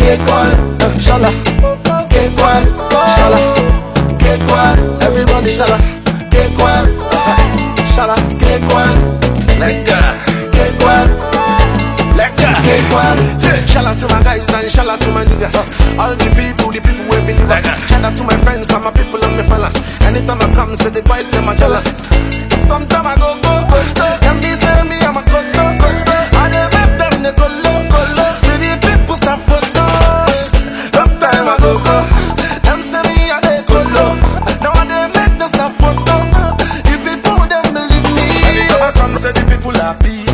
Get quiet, shala. Get quiet, shala. Get quiet, everybody, shala. Get quiet, shala. Get quiet, Lega. get quiet, Lega. get quiet. Shout out to my guys and shout out to my niggas. All the people, the people will believe us. Shout out to my friends and my people and my fellas. Anytime I come, say the boys them are jealous. Say the people happy.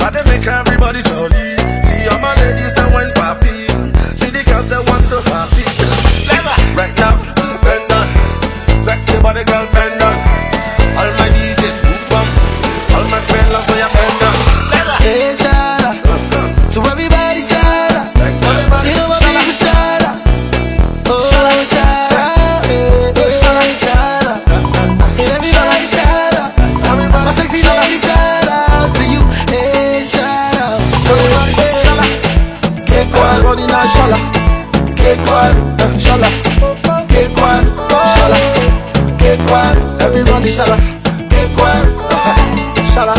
I dey make everybody jolly. See all my ladies that went papi. See the girls that want to happy. Right now, bend down. Sexy body girl quiet, running now, shala. Quiet, uh, shala. Get quiet, shala. Quiet, everybody, shala. Shala.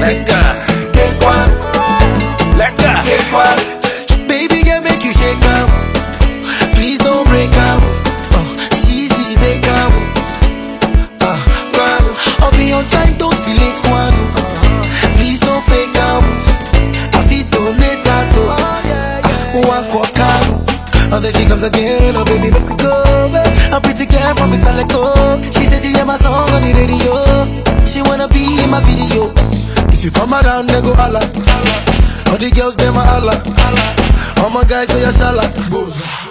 Lega. Oh, there she comes again. Oh, baby, make we go. babe. A pretty girl from East Aleko. She says she hear my song on the radio. She wanna be in my video. If you come around, they go holla. All the girls, them a holla. All my guys say you're shala.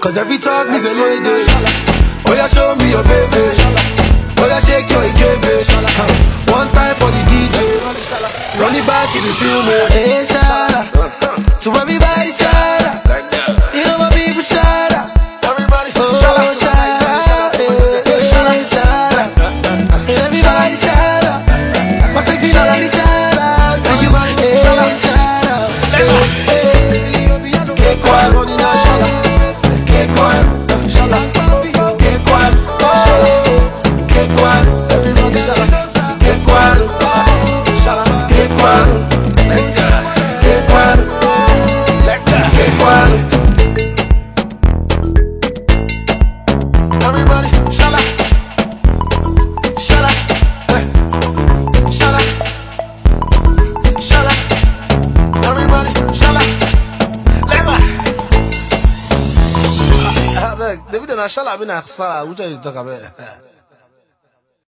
Cause every talk means a load day. Oh, yeah, show me your baby. Oh, yeah, shake your ikebe. One time for the DJ. Run it back if you feel me. Eh. Hey, أنا شلع بنا خسارة وجاي دغبي